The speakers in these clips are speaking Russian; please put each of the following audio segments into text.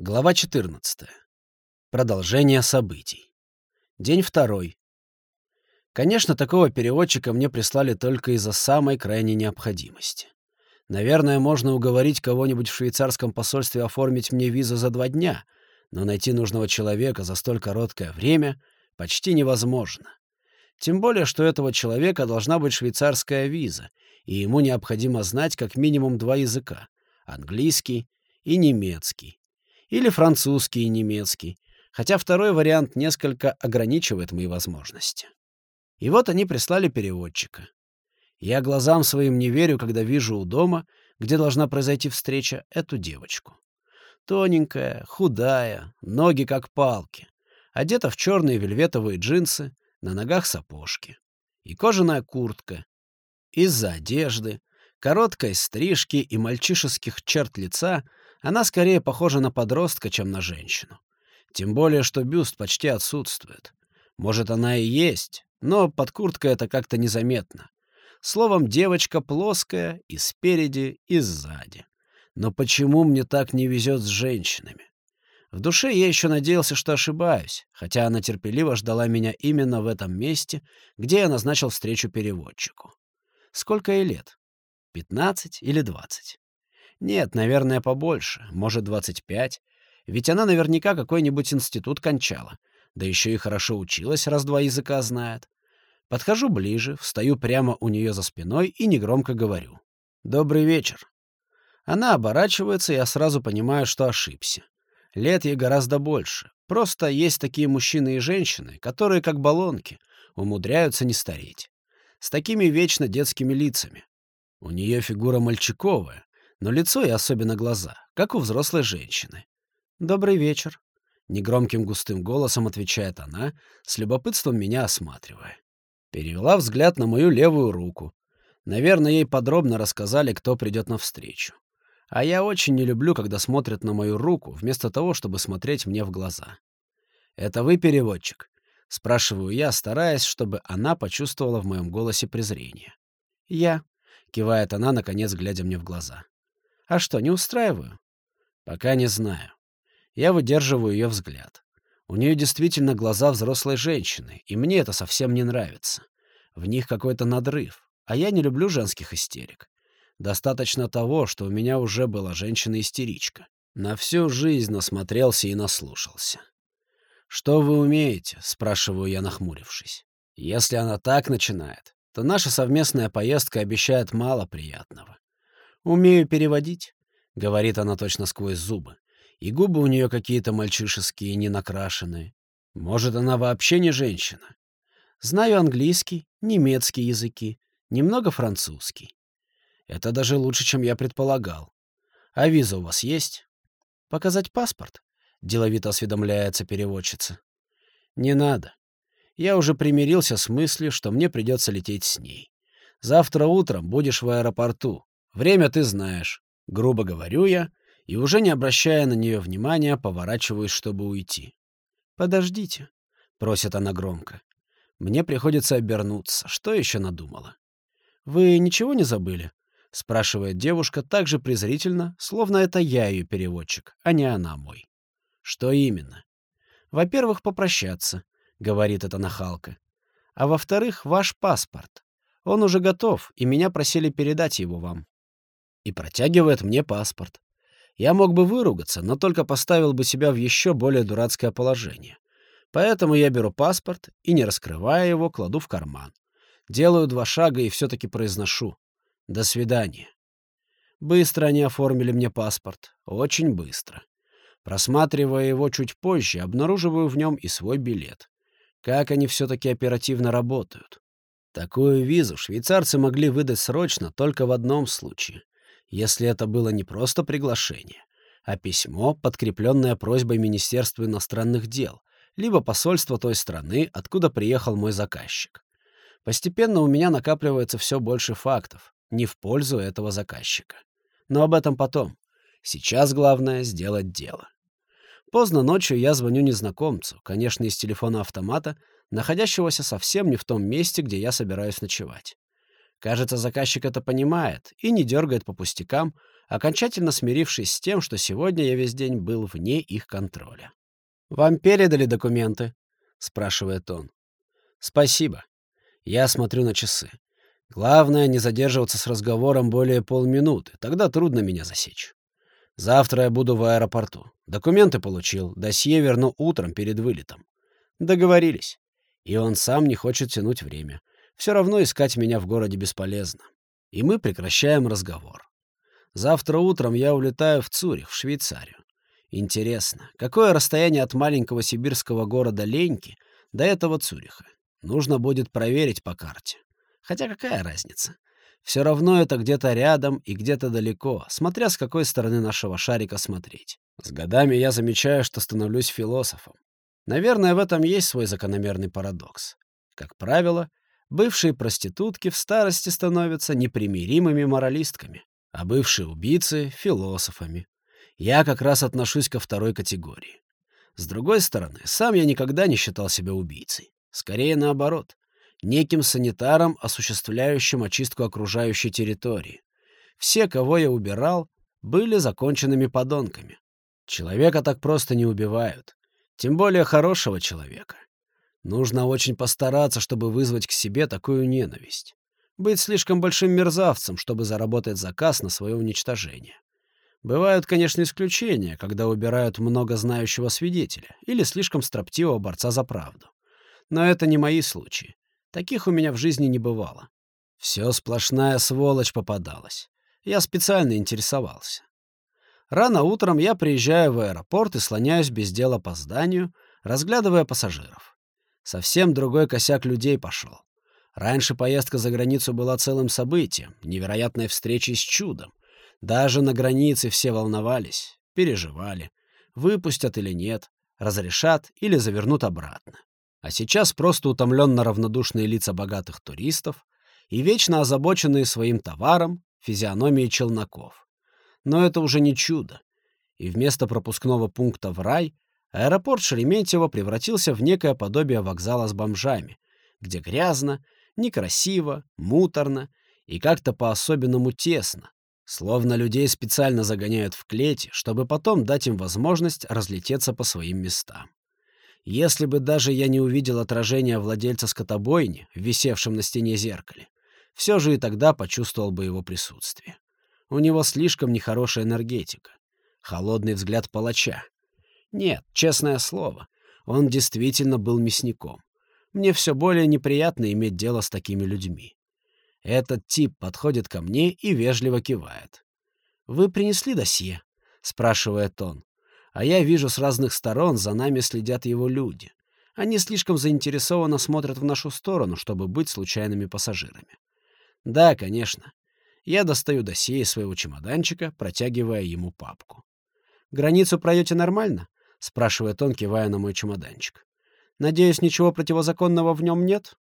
Глава 14. Продолжение событий. День второй. Конечно, такого переводчика мне прислали только из-за самой крайней необходимости. Наверное, можно уговорить кого-нибудь в швейцарском посольстве оформить мне визу за два дня, но найти нужного человека за столь короткое время почти невозможно. Тем более, что этого человека должна быть швейцарская виза, и ему необходимо знать как минимум два языка — английский и немецкий или французский и немецкий, хотя второй вариант несколько ограничивает мои возможности. И вот они прислали переводчика. Я глазам своим не верю, когда вижу у дома, где должна произойти встреча, эту девочку. Тоненькая, худая, ноги как палки, одета в черные вельветовые джинсы, на ногах сапожки. И кожаная куртка. Из-за одежды, короткой стрижки и мальчишеских черт лица она скорее похожа на подростка, чем на женщину. Тем более, что бюст почти отсутствует. Может, она и есть, но под курткой это как-то незаметно. Словом, девочка плоская и спереди, и сзади. Но почему мне так не везет с женщинами? В душе я еще надеялся, что ошибаюсь, хотя она терпеливо ждала меня именно в этом месте, где я назначил встречу переводчику. Сколько ей лет? Пятнадцать или двадцать? Нет, наверное, побольше, может, 25. Ведь она наверняка какой-нибудь институт кончала. Да еще и хорошо училась, раз два языка знает. Подхожу ближе, встаю прямо у нее за спиной и негромко говорю. «Добрый вечер». Она оборачивается, и я сразу понимаю, что ошибся. Лет ей гораздо больше. Просто есть такие мужчины и женщины, которые, как баллонки, умудряются не стареть. С такими вечно детскими лицами. У нее фигура мальчиковая, но лицо и особенно глаза, как у взрослой женщины. «Добрый вечер», — негромким густым голосом отвечает она, с любопытством меня осматривая. Перевела взгляд на мою левую руку. Наверное, ей подробно рассказали, кто придет навстречу. А я очень не люблю, когда смотрят на мою руку, вместо того, чтобы смотреть мне в глаза. «Это вы переводчик?» — спрашиваю я, стараясь, чтобы она почувствовала в моем голосе презрение. «Я», — кивает она, наконец, глядя мне в глаза. А что, не устраиваю? Пока не знаю. Я выдерживаю ее взгляд. У нее действительно глаза взрослой женщины, и мне это совсем не нравится. В них какой-то надрыв, а я не люблю женских истерик. Достаточно того, что у меня уже была женщина-истеричка. На всю жизнь насмотрелся и наслушался. «Что вы умеете?» — спрашиваю я, нахмурившись. Если она так начинает, то наша совместная поездка обещает мало приятного. «Умею переводить», — говорит она точно сквозь зубы. И губы у нее какие-то мальчишеские, ненакрашенные. Может, она вообще не женщина? Знаю английский, немецкий языки, немного французский. Это даже лучше, чем я предполагал. А виза у вас есть? Показать паспорт? Деловито осведомляется переводчица. Не надо. Я уже примирился с мыслью, что мне придется лететь с ней. Завтра утром будешь в аэропорту. Время ты знаешь. Грубо говорю я, и уже не обращая на нее внимания, поворачиваюсь, чтобы уйти. «Подождите», — просит она громко. Мне приходится обернуться. Что еще надумала? «Вы ничего не забыли?» — спрашивает девушка так же презрительно, словно это я ее переводчик, а не она мой. «Что именно?» «Во-первых, попрощаться», — говорит эта нахалка. «А во-вторых, ваш паспорт. Он уже готов, и меня просили передать его вам и протягивает мне паспорт. Я мог бы выругаться, но только поставил бы себя в еще более дурацкое положение. Поэтому я беру паспорт и, не раскрывая его, кладу в карман. Делаю два шага и все-таки произношу. До свидания. Быстро они оформили мне паспорт. Очень быстро. Просматривая его чуть позже, обнаруживаю в нем и свой билет. Как они все-таки оперативно работают. Такую визу швейцарцы могли выдать срочно только в одном случае если это было не просто приглашение, а письмо, подкрепленное просьбой Министерства иностранных дел, либо посольства той страны, откуда приехал мой заказчик. Постепенно у меня накапливается все больше фактов, не в пользу этого заказчика. Но об этом потом. Сейчас главное — сделать дело. Поздно ночью я звоню незнакомцу, конечно, из телефона автомата, находящегося совсем не в том месте, где я собираюсь ночевать. Кажется, заказчик это понимает и не дергает по пустякам, окончательно смирившись с тем, что сегодня я весь день был вне их контроля. «Вам передали документы?» — спрашивает он. «Спасибо». Я смотрю на часы. Главное, не задерживаться с разговором более полминуты, тогда трудно меня засечь. Завтра я буду в аэропорту. Документы получил, досье верну утром перед вылетом. Договорились. И он сам не хочет тянуть время. Все равно искать меня в городе бесполезно. И мы прекращаем разговор. Завтра утром я улетаю в Цюрих, в Швейцарию. Интересно, какое расстояние от маленького сибирского города Леньки до этого Цюриха? Нужно будет проверить по карте. Хотя какая разница? Все равно это где-то рядом и где-то далеко, смотря с какой стороны нашего шарика смотреть. С годами я замечаю, что становлюсь философом. Наверное, в этом есть свой закономерный парадокс. Как правило, бывшие проститутки в старости становятся непримиримыми моралистками, а бывшие убийцы — философами. Я как раз отношусь ко второй категории. С другой стороны, сам я никогда не считал себя убийцей. Скорее наоборот. Неким санитаром, осуществляющим очистку окружающей территории. Все, кого я убирал, были законченными подонками. Человека так просто не убивают. Тем более хорошего человека. Нужно очень постараться, чтобы вызвать к себе такую ненависть. Быть слишком большим мерзавцем, чтобы заработать заказ на свое уничтожение. Бывают, конечно, исключения, когда убирают много знающего свидетеля или слишком строптивого борца за правду. Но это не мои случаи. Таких у меня в жизни не бывало. Все сплошная сволочь попадалась. Я специально интересовался. Рано утром я приезжаю в аэропорт и слоняюсь без дела по зданию, разглядывая пассажиров. Совсем другой косяк людей пошел. Раньше поездка за границу была целым событием, невероятной встречей с чудом. Даже на границе все волновались, переживали, выпустят или нет, разрешат или завернут обратно. А сейчас просто утомленно равнодушные лица богатых туристов и вечно озабоченные своим товаром физиономии челноков. Но это уже не чудо. И вместо пропускного пункта в рай аэропорт Шереметьево превратился в некое подобие вокзала с бомжами, где грязно, некрасиво, муторно и как-то по-особенному тесно, словно людей специально загоняют в клеть, чтобы потом дать им возможность разлететься по своим местам. Если бы даже я не увидел отражения владельца скотобойни, висевшем на стене зеркале, все же и тогда почувствовал бы его присутствие. У него слишком нехорошая энергетика. Холодный взгляд палача. Нет, честное слово, он действительно был мясником. Мне все более неприятно иметь дело с такими людьми. Этот тип подходит ко мне и вежливо кивает. «Вы принесли досье?» — спрашивает он. А я вижу с разных сторон, за нами следят его люди. Они слишком заинтересованно смотрят в нашу сторону, чтобы быть случайными пассажирами. Да, конечно. Я достаю досье из своего чемоданчика, протягивая ему папку. «Границу пройдете нормально?» — спрашивает он, кивая на мой чемоданчик. «Надеюсь, ничего противозаконного в нем нет?»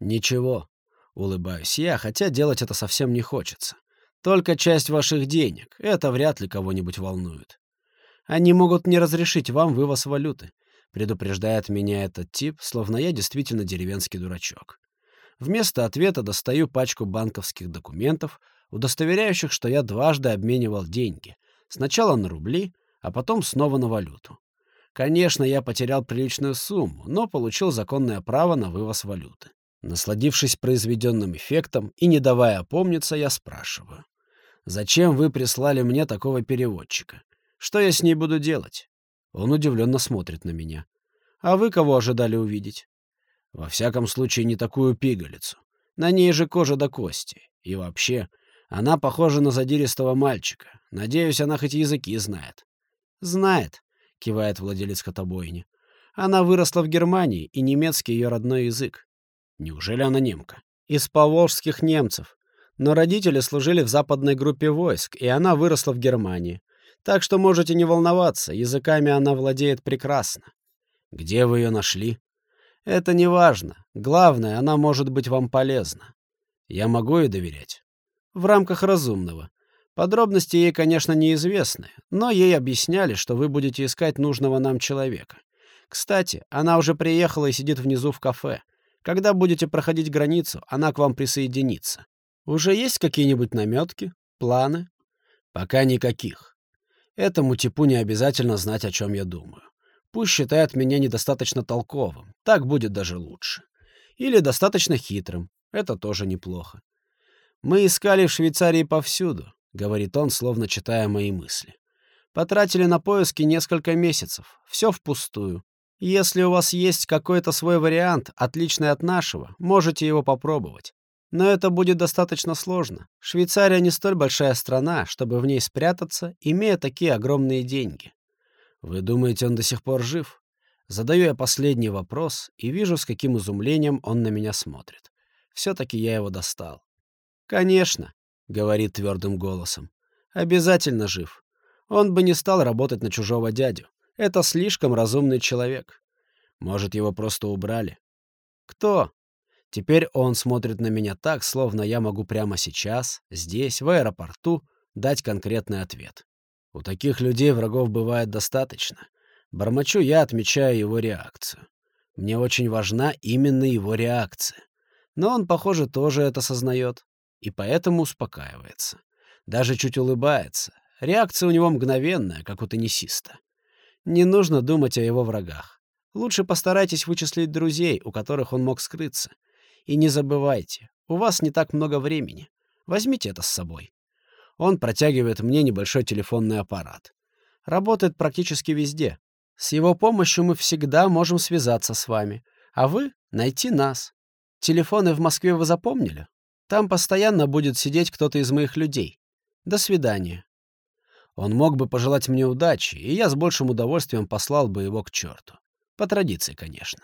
«Ничего», — улыбаюсь я, хотя делать это совсем не хочется. «Только часть ваших денег. Это вряд ли кого-нибудь волнует. Они могут не разрешить вам вывоз валюты», — предупреждает меня этот тип, словно я действительно деревенский дурачок. Вместо ответа достаю пачку банковских документов, удостоверяющих, что я дважды обменивал деньги. Сначала на рубли, а потом снова на валюту. Конечно, я потерял приличную сумму, но получил законное право на вывоз валюты. Насладившись произведенным эффектом и не давая опомниться, я спрашиваю. «Зачем вы прислали мне такого переводчика? Что я с ней буду делать?» Он удивленно смотрит на меня. «А вы кого ожидали увидеть?» «Во всяком случае, не такую пигалицу. На ней же кожа до кости. И вообще, она похожа на задиристого мальчика. Надеюсь, она хоть языки знает. «Знает», — кивает владелец котобойни. «Она выросла в Германии, и немецкий ее родной язык». «Неужели она немка?» «Из поволжских немцев. Но родители служили в западной группе войск, и она выросла в Германии. Так что можете не волноваться, языками она владеет прекрасно». «Где вы ее нашли?» «Это не важно. Главное, она может быть вам полезна. Я могу ей доверять?» в рамках разумного. Подробности ей, конечно, неизвестны, но ей объясняли, что вы будете искать нужного нам человека. Кстати, она уже приехала и сидит внизу в кафе. Когда будете проходить границу, она к вам присоединится. Уже есть какие-нибудь наметки, планы? Пока никаких. Этому типу не обязательно знать, о чем я думаю. Пусть считает меня недостаточно толковым. Так будет даже лучше. Или достаточно хитрым. Это тоже неплохо. Мы искали в Швейцарии повсюду, говорит он, словно читая мои мысли. Потратили на поиски несколько месяцев. Все впустую. Если у вас есть какой-то свой вариант, отличный от нашего, можете его попробовать. Но это будет достаточно сложно. Швейцария не столь большая страна, чтобы в ней спрятаться, имея такие огромные деньги. Вы думаете, он до сих пор жив? Задаю я последний вопрос и вижу, с каким изумлением он на меня смотрит. Все-таки я его достал. «Конечно», — говорит твердым голосом. «Обязательно жив. Он бы не стал работать на чужого дядю. Это слишком разумный человек. Может, его просто убрали? Кто? Теперь он смотрит на меня так, словно я могу прямо сейчас, здесь, в аэропорту, дать конкретный ответ. У таких людей врагов бывает достаточно. Бормочу я, отмечаю его реакцию. Мне очень важна именно его реакция. Но он, похоже, тоже это сознает и поэтому успокаивается. Даже чуть улыбается. Реакция у него мгновенная, как у теннисиста. Не нужно думать о его врагах. Лучше постарайтесь вычислить друзей, у которых он мог скрыться. И не забывайте, у вас не так много времени. Возьмите это с собой. Он протягивает мне небольшой телефонный аппарат. Работает практически везде. С его помощью мы всегда можем связаться с вами, а вы — найти нас. Телефоны в Москве вы запомнили? Там постоянно будет сидеть кто-то из моих людей. До свидания. Он мог бы пожелать мне удачи, и я с большим удовольствием послал бы его к черту. По традиции, конечно.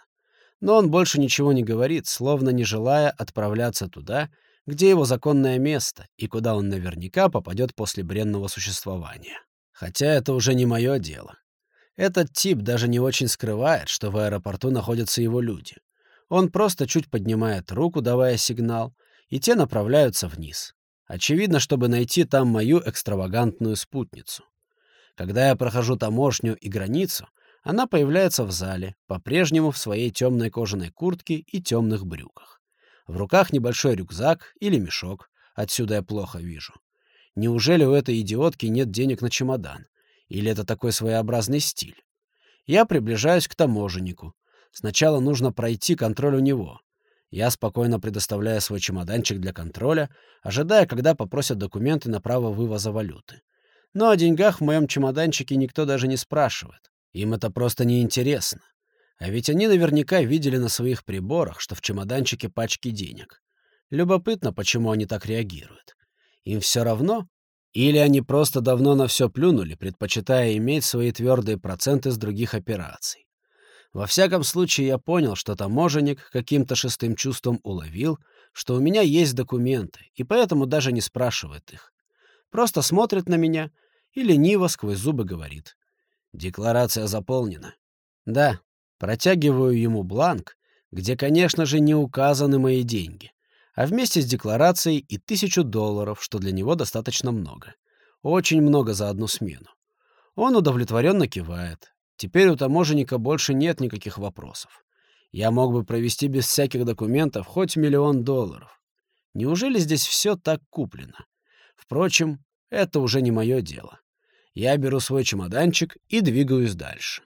Но он больше ничего не говорит, словно не желая отправляться туда, где его законное место и куда он наверняка попадет после бренного существования. Хотя это уже не мое дело. Этот тип даже не очень скрывает, что в аэропорту находятся его люди. Он просто чуть поднимает руку, давая сигнал, и те направляются вниз. Очевидно, чтобы найти там мою экстравагантную спутницу. Когда я прохожу таможню и границу, она появляется в зале, по-прежнему в своей темной кожаной куртке и темных брюках. В руках небольшой рюкзак или мешок, отсюда я плохо вижу. Неужели у этой идиотки нет денег на чемодан? Или это такой своеобразный стиль? Я приближаюсь к таможеннику. Сначала нужно пройти контроль у него. Я спокойно предоставляю свой чемоданчик для контроля, ожидая, когда попросят документы на право вывоза валюты. Но о деньгах в моем чемоданчике никто даже не спрашивает. Им это просто неинтересно. А ведь они наверняка видели на своих приборах, что в чемоданчике пачки денег. Любопытно, почему они так реагируют. Им все равно? Или они просто давно на все плюнули, предпочитая иметь свои твердые проценты с других операций? Во всяком случае, я понял, что таможенник каким-то шестым чувством уловил, что у меня есть документы, и поэтому даже не спрашивает их. Просто смотрит на меня и лениво сквозь зубы говорит. Декларация заполнена. Да, протягиваю ему бланк, где, конечно же, не указаны мои деньги, а вместе с декларацией и тысячу долларов, что для него достаточно много. Очень много за одну смену. Он удовлетворенно кивает, Теперь у таможенника больше нет никаких вопросов. Я мог бы провести без всяких документов хоть миллион долларов. Неужели здесь все так куплено? Впрочем, это уже не мое дело. Я беру свой чемоданчик и двигаюсь дальше.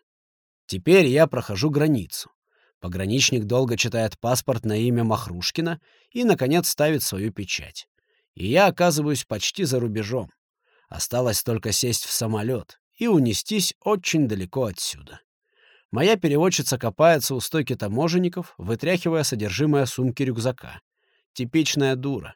Теперь я прохожу границу. Пограничник долго читает паспорт на имя Махрушкина и, наконец, ставит свою печать. И я оказываюсь почти за рубежом. Осталось только сесть в самолет и унестись очень далеко отсюда. Моя переводчица копается у стойки таможенников, вытряхивая содержимое сумки рюкзака. Типичная дура.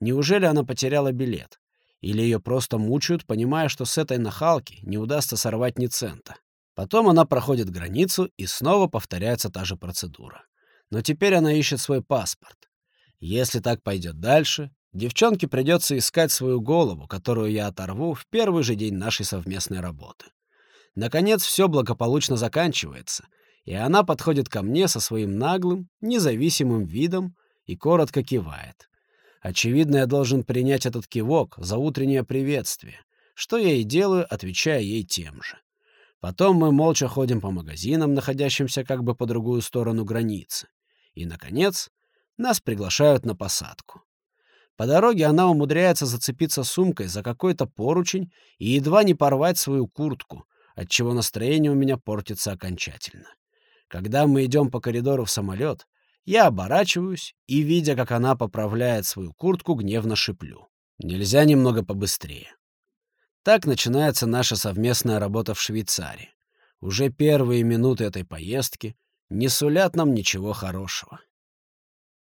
Неужели она потеряла билет? Или ее просто мучают, понимая, что с этой нахалки не удастся сорвать ни цента? Потом она проходит границу, и снова повторяется та же процедура. Но теперь она ищет свой паспорт. Если так пойдет дальше, Девчонке придется искать свою голову, которую я оторву в первый же день нашей совместной работы. Наконец, все благополучно заканчивается, и она подходит ко мне со своим наглым, независимым видом и коротко кивает. Очевидно, я должен принять этот кивок за утреннее приветствие, что я и делаю, отвечая ей тем же. Потом мы молча ходим по магазинам, находящимся как бы по другую сторону границы. И, наконец, нас приглашают на посадку. По дороге она умудряется зацепиться сумкой за какой-то поручень и едва не порвать свою куртку, отчего настроение у меня портится окончательно. Когда мы идем по коридору в самолет, я оборачиваюсь и, видя, как она поправляет свою куртку, гневно шиплю. Нельзя немного побыстрее. Так начинается наша совместная работа в Швейцарии. Уже первые минуты этой поездки не сулят нам ничего хорошего.